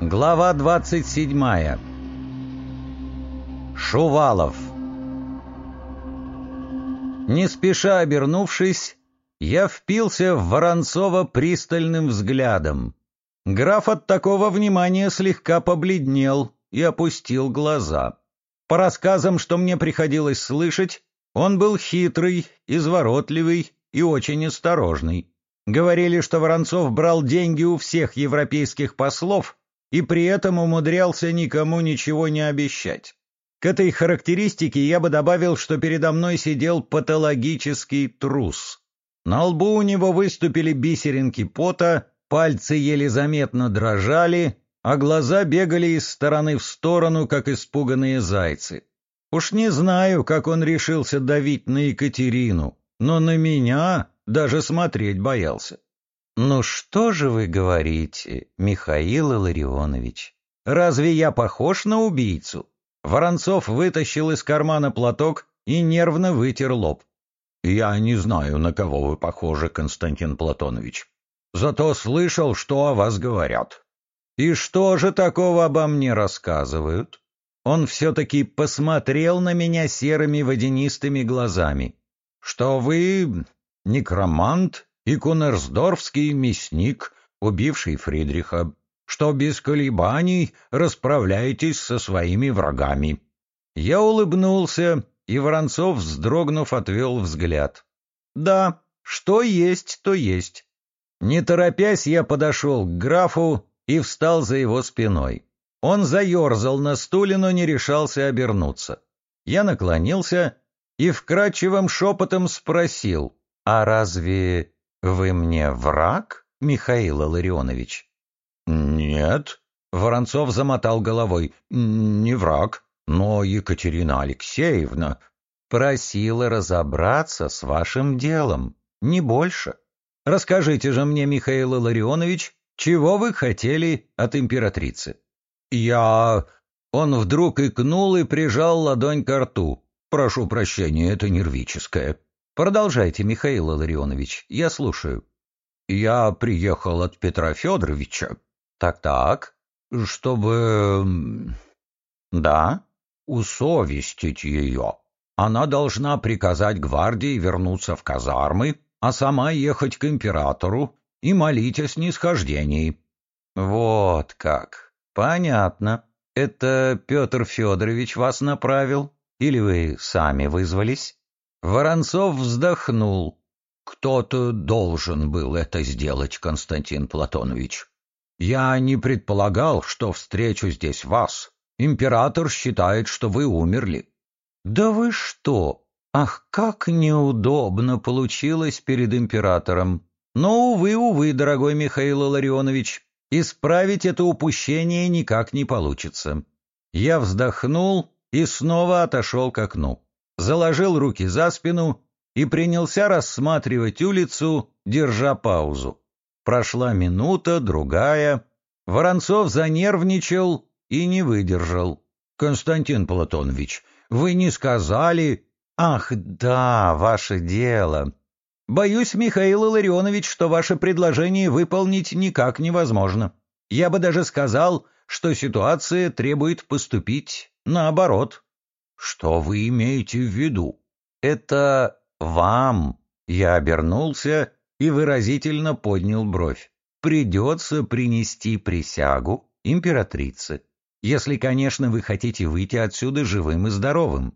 Глава 27. Шувалов. Не спеша обернувшись, я впился в Воронцова пристальным взглядом. Граф от такого внимания слегка побледнел и опустил глаза. По рассказам, что мне приходилось слышать, он был хитрый, изворотливый и очень осторожный. Говорили, что Воронцов брал деньги у всех европейских послов и при этом умудрялся никому ничего не обещать. К этой характеристике я бы добавил, что передо мной сидел патологический трус. На лбу у него выступили бисеринки пота, пальцы еле заметно дрожали, а глаза бегали из стороны в сторону, как испуганные зайцы. Уж не знаю, как он решился давить на Екатерину, но на меня даже смотреть боялся. «Ну что же вы говорите, Михаил Илларионович? Разве я похож на убийцу?» Воронцов вытащил из кармана платок и нервно вытер лоб. «Я не знаю, на кого вы похожи, Константин Платонович. Зато слышал, что о вас говорят». «И что же такого обо мне рассказывают?» Он все-таки посмотрел на меня серыми водянистыми глазами. «Что вы некромант и кунерсдорфский мясник, убивший Фридриха, что без колебаний расправляетесь со своими врагами». Я улыбнулся, и Воронцов, вздрогнув, отвел взгляд. «Да, что есть, то есть». Не торопясь, я подошел к графу и встал за его спиной. Он заерзал на стуле, но не решался обернуться. Я наклонился и вкрадчивым шепотом спросил, «А разве «Вы мне враг, Михаил Ларионович?» «Нет», — Воронцов замотал головой, — «не враг, но Екатерина Алексеевна просила разобраться с вашим делом, не больше. Расскажите же мне, Михаил Ларионович, чего вы хотели от императрицы?» «Я...» Он вдруг икнул и прижал ладонь к рту. «Прошу прощения, это нервическое. Продолжайте, Михаил Ларионович, я слушаю. Я приехал от Петра Федоровича. Так-так, чтобы... Да, усовестить ее. Она должна приказать гвардии вернуться в казармы, а сама ехать к императору и молить о снисхождении. Вот как. Понятно. Это Петр Федорович вас направил? Или вы сами вызвались? Воронцов вздохнул. «Кто-то должен был это сделать, Константин Платонович. Я не предполагал, что встречу здесь вас. Император считает, что вы умерли». «Да вы что? Ах, как неудобно получилось перед императором. Но, увы, увы, дорогой Михаил Ларионович, исправить это упущение никак не получится». Я вздохнул и снова отошел к окну заложил руки за спину и принялся рассматривать улицу, держа паузу. Прошла минута, другая. Воронцов занервничал и не выдержал. «Константин Платонович, вы не сказали...» «Ах, да, ваше дело. Боюсь, Михаил Ларионович, что ваше предложение выполнить никак невозможно. Я бы даже сказал, что ситуация требует поступить наоборот». «Что вы имеете в виду?» «Это вам!» Я обернулся и выразительно поднял бровь. «Придется принести присягу императрице, если, конечно, вы хотите выйти отсюда живым и здоровым.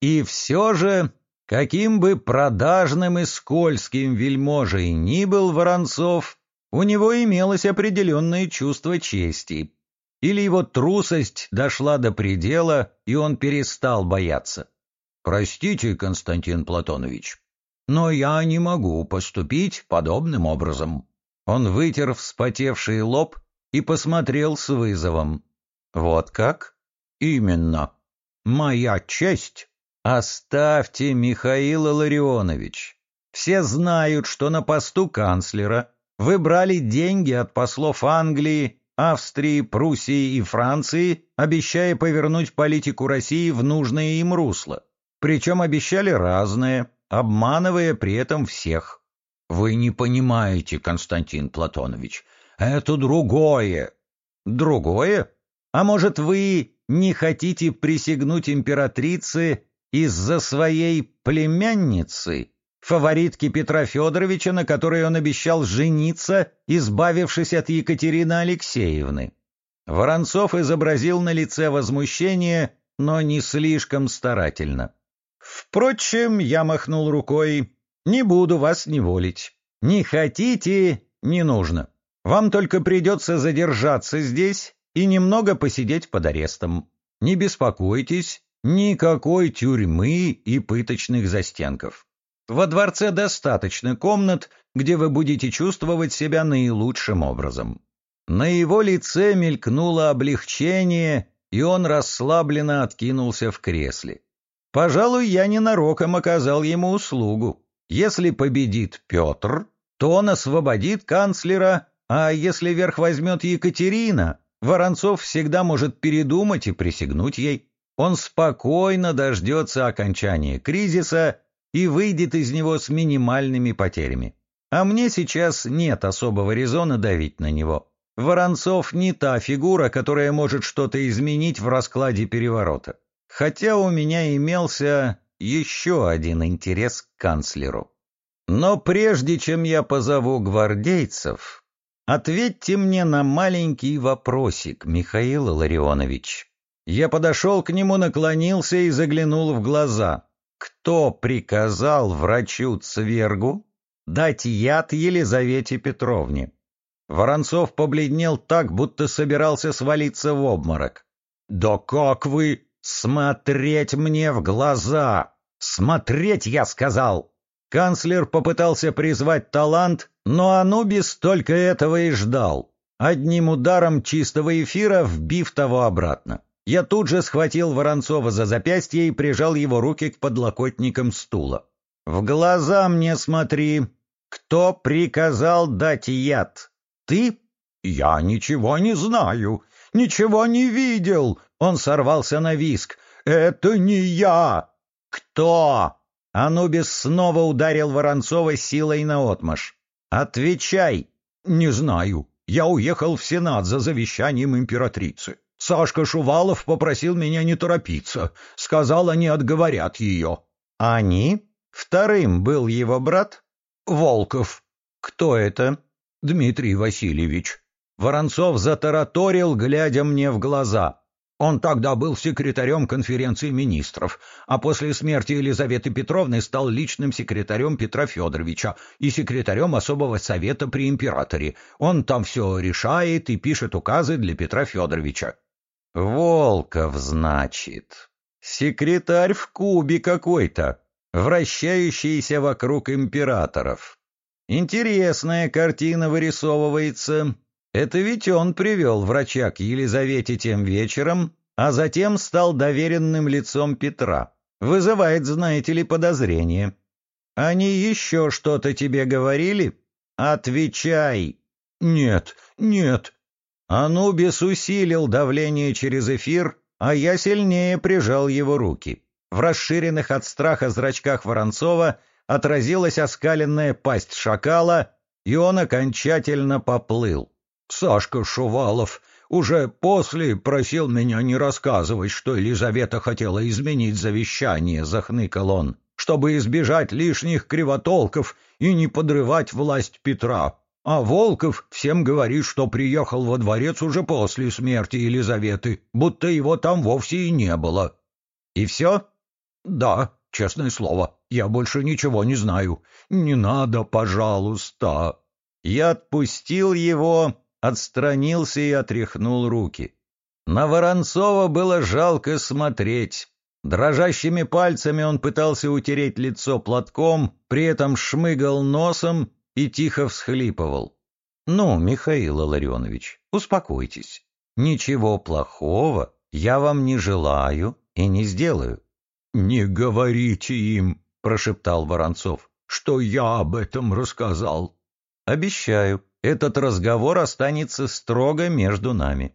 И все же, каким бы продажным и скользким вельможей ни был Воронцов, у него имелось определенное чувство чести, или его трусость дошла до предела, и он перестал бояться. «Простите, Константин Платонович, но я не могу поступить подобным образом». Он вытер вспотевший лоб и посмотрел с вызовом. «Вот как?» «Именно. Моя честь». «Оставьте, Михаил Ларионович. Все знают, что на посту канцлера вы брали деньги от послов Англии Австрии, Пруссии и Франции, обещая повернуть политику России в нужное им русло. Причем обещали разное, обманывая при этом всех. Вы не понимаете, Константин Платонович, это другое. Другое? А может, вы не хотите присягнуть императрице из-за своей племянницы, фаворитки Петра Федоровича, на которой он обещал жениться, избавившись от Екатерины Алексеевны? Воронцов изобразил на лице возмущение, но не слишком старательно. Впрочем, я махнул рукой, не буду вас неволить. Не хотите — не нужно. Вам только придется задержаться здесь и немного посидеть под арестом. Не беспокойтесь, никакой тюрьмы и пыточных застенков. Во дворце достаточно комнат, где вы будете чувствовать себя наилучшим образом. На его лице мелькнуло облегчение, и он расслабленно откинулся в кресле. Пожалуй, я ненароком оказал ему услугу. Если победит Петр, то он освободит канцлера, а если верх возьмет Екатерина, Воронцов всегда может передумать и присягнуть ей. Он спокойно дождется окончания кризиса и выйдет из него с минимальными потерями. А мне сейчас нет особого резона давить на него. Воронцов не та фигура, которая может что-то изменить в раскладе переворота. Хотя у меня имелся еще один интерес к канцлеру. Но прежде чем я позову гвардейцев, ответьте мне на маленький вопросик, Михаил Ларионович. Я подошел к нему, наклонился и заглянул в глаза. Кто приказал врачу Цвергу дать яд Елизавете Петровне? Воронцов побледнел так, будто собирался свалиться в обморок. «Да как вы...» «Смотреть мне в глаза! Смотреть, я сказал!» Канцлер попытался призвать талант, но Анубис только этого и ждал, одним ударом чистого эфира вбив того обратно. Я тут же схватил Воронцова за запястье и прижал его руки к подлокотникам стула. «В глаза мне смотри! Кто приказал дать яд? Ты? Я ничего не знаю, ничего не видел!» Он сорвался на виск. «Это не я!» «Кто?» Анубис снова ударил Воронцова силой наотмашь. «Отвечай!» «Не знаю. Я уехал в Сенат за завещанием императрицы. Сашка Шувалов попросил меня не торопиться. Сказал, они отговорят ее». «Они?» Вторым был его брат? Волков. Кто это? Дмитрий Васильевич. Воронцов затараторил, глядя мне в глаза. Он тогда был секретарем конференции министров, а после смерти Елизаветы Петровны стал личным секретарем Петра Федоровича и секретарем особого совета при императоре. Он там все решает и пишет указы для Петра Федоровича. Волков, значит. Секретарь в кубе какой-то, вращающийся вокруг императоров. Интересная картина вырисовывается. Это ведь он привел врача к Елизавете тем вечером, а затем стал доверенным лицом Петра. Вызывает, знаете ли, подозрение. Они еще что-то тебе говорили? Отвечай. Нет, нет. Анубис усилил давление через эфир, а я сильнее прижал его руки. В расширенных от страха зрачках Воронцова отразилась оскаленная пасть шакала, и он окончательно поплыл. Сашка Шувалов уже после просил меня не рассказывать, что Елизавета хотела изменить завещание, захныкал он, чтобы избежать лишних кривотолков и не подрывать власть Петра. А Волков всем говорит, что приехал во дворец уже после смерти Елизаветы, будто его там вовсе и не было. И все? Да, честное слово, я больше ничего не знаю. Не надо, пожалуйста. Я отпустил его, отстранился и отряхнул руки. На Воронцова было жалко смотреть. Дрожащими пальцами он пытался утереть лицо платком, при этом шмыгал носом и тихо всхлипывал. «Ну, Михаил Ларионович, успокойтесь. Ничего плохого я вам не желаю и не сделаю». «Не говорите им», — прошептал Воронцов, — «что я об этом рассказал». «Обещаю, этот разговор останется строго между нами.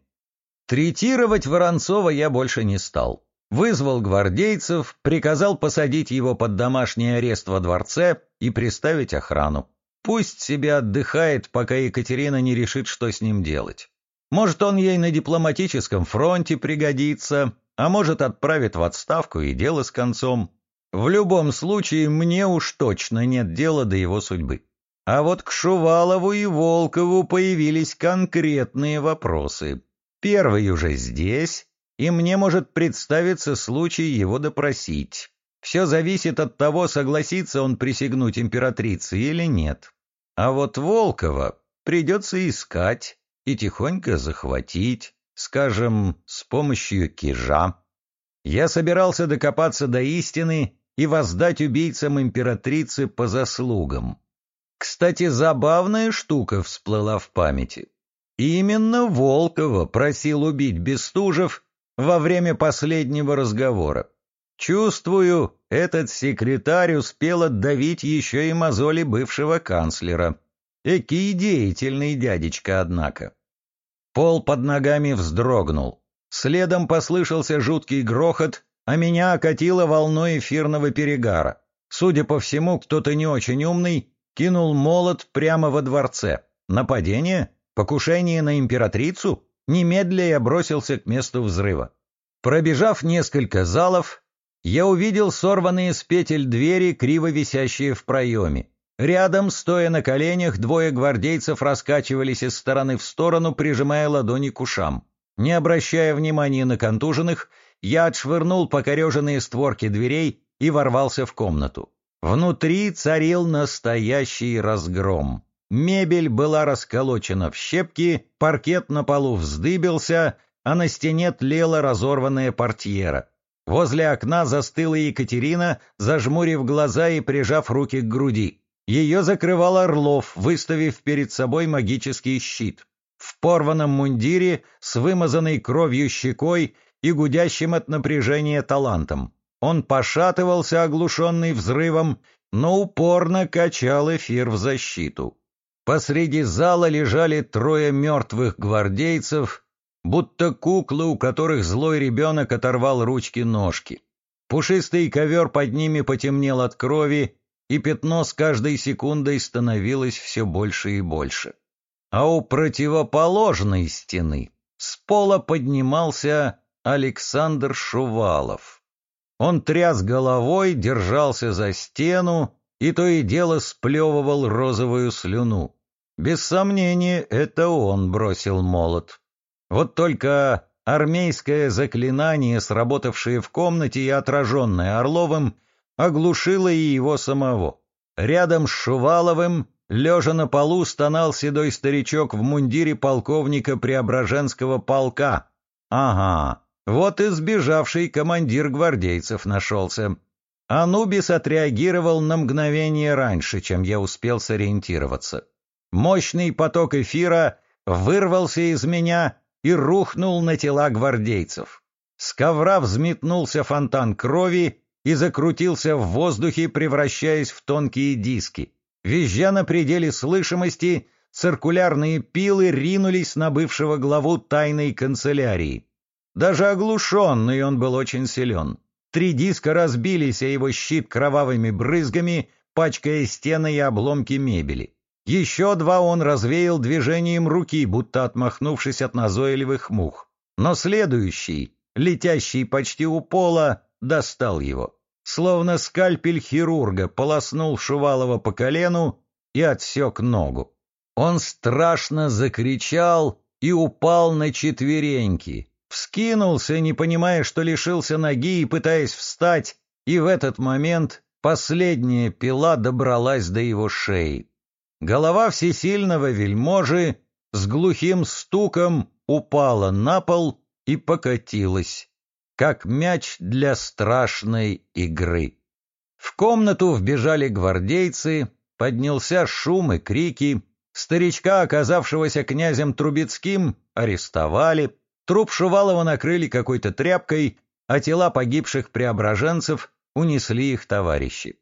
Третировать Воронцова я больше не стал. Вызвал гвардейцев, приказал посадить его под домашний арест во дворце и приставить охрану. Пусть себе отдыхает, пока Екатерина не решит, что с ним делать. Может, он ей на дипломатическом фронте пригодится, а может, отправит в отставку и дело с концом. В любом случае, мне уж точно нет дела до его судьбы. А вот к Шувалову и Волкову появились конкретные вопросы. Первый уже здесь, и мне может представиться случай его допросить. Все зависит от того, согласится он присягнуть императрице или нет. А вот Волкова придется искать и тихонько захватить, скажем, с помощью кижа. Я собирался докопаться до истины и воздать убийцам императрицы по заслугам. Кстати, забавная штука всплыла в памяти. Именно Волкова просил убить Бестужев во время последнего разговора. Чувствую, этот секретарь успел отдавить еще и мозоли бывшего канцлера. Экий деятельный дядечка, однако. Пол под ногами вздрогнул. Следом послышался жуткий грохот, а меня окатило волной эфирного перегара. Судя по всему, кто-то не очень умный кинул молот прямо во дворце. Нападение? Покушение на императрицу? Немедля я бросился к месту взрыва. Пробежав несколько залов, я увидел сорванные с петель двери, криво висящие в проеме. Рядом, стоя на коленях, двое гвардейцев раскачивались из стороны в сторону, прижимая ладони к ушам. Не обращая внимания на контуженных, я отшвырнул покореженные створки дверей и ворвался в комнату. Внутри царил настоящий разгром. Мебель была расколочена в щепки, паркет на полу вздыбился, а на стене тлела разорванная портьера. Возле окна застыла Екатерина, зажмурив глаза и прижав руки к груди. Ее закрывал Орлов, выставив перед собой магический щит. В порванном мундире, с вымазанной кровью щекой и гудящим от напряжения талантом. Он пошатывался, оглушенный взрывом, но упорно качал эфир в защиту. Посреди зала лежали трое мертвых гвардейцев, будто куклы, у которых злой ребенок оторвал ручки-ножки. Пушистый ковер под ними потемнел от крови, и пятно с каждой секундой становилось все больше и больше. А у противоположной стены с пола поднимался Александр Шувалов. Он тряс головой, держался за стену и то и дело сплевывал розовую слюну. Без сомнения, это он бросил молот. Вот только армейское заклинание, сработавшее в комнате и отраженное Орловым, оглушило и его самого. Рядом с Шуваловым, лежа на полу, стонал седой старичок в мундире полковника Преображенского полка. Ага, вот и сбежавший командир гвардейцев нашелся. Анубис отреагировал на мгновение раньше, чем я успел сориентироваться. Мощный поток эфира вырвался из меня и рухнул на тела гвардейцев. С ковра взметнулся фонтан крови, и закрутился в воздухе, превращаясь в тонкие диски. Визжа на пределе слышимости, циркулярные пилы ринулись на бывшего главу тайной канцелярии. Даже оглушенный он был очень силен. Три диска разбились о его щит кровавыми брызгами, пачкая стены и обломки мебели. Еще два он развеял движением руки, будто отмахнувшись от назойливых мух. Но следующий, летящий почти у пола, достал его. Словно скальпель хирурга полоснул Шувалова по колену и отсек ногу. Он страшно закричал и упал на четвереньки, вскинулся, не понимая, что лишился ноги и пытаясь встать, и в этот момент последняя пила добралась до его шеи. Голова всесильного вельможи с глухим стуком упала на пол и покатилась как мяч для страшной игры. В комнату вбежали гвардейцы, поднялся шум и крики, старичка, оказавшегося князем Трубецким, арестовали, труп Шувалова накрыли какой-то тряпкой, а тела погибших преображенцев унесли их товарищи.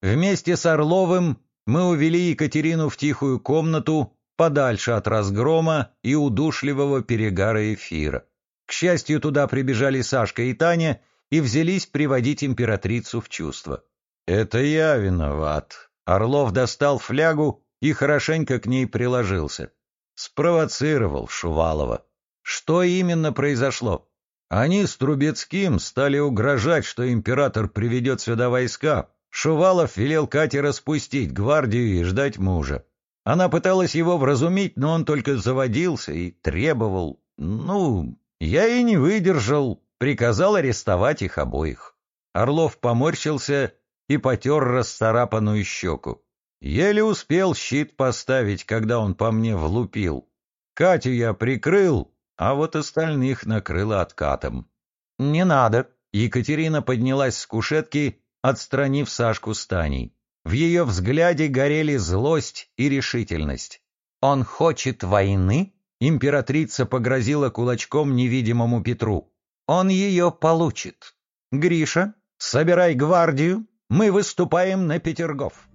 Вместе с Орловым мы увели Екатерину в тихую комнату, подальше от разгрома и удушливого перегара эфира. К счастью, туда прибежали Сашка и Таня и взялись приводить императрицу в чувство. «Это я виноват». Орлов достал флягу и хорошенько к ней приложился. Спровоцировал Шувалова. Что именно произошло? Они с Трубецким стали угрожать, что император приведет сюда войска. Шувалов велел Кате распустить гвардию и ждать мужа. Она пыталась его вразумить, но он только заводился и требовал. Ну, я и не выдержал, приказал арестовать их обоих. Орлов поморщился и потер расцарапанную щеку. Еле успел щит поставить, когда он по мне влупил. Катю я прикрыл, а вот остальных накрыло откатом. «Не надо!» — Екатерина поднялась с кушетки, отстранив Сашку с Таней. В ее взгляде горели злость и решительность. «Он хочет войны?» — императрица погрозила кулачком невидимому Петру. «Он ее получит. Гриша, собирай гвардию, мы выступаем на Петергоф».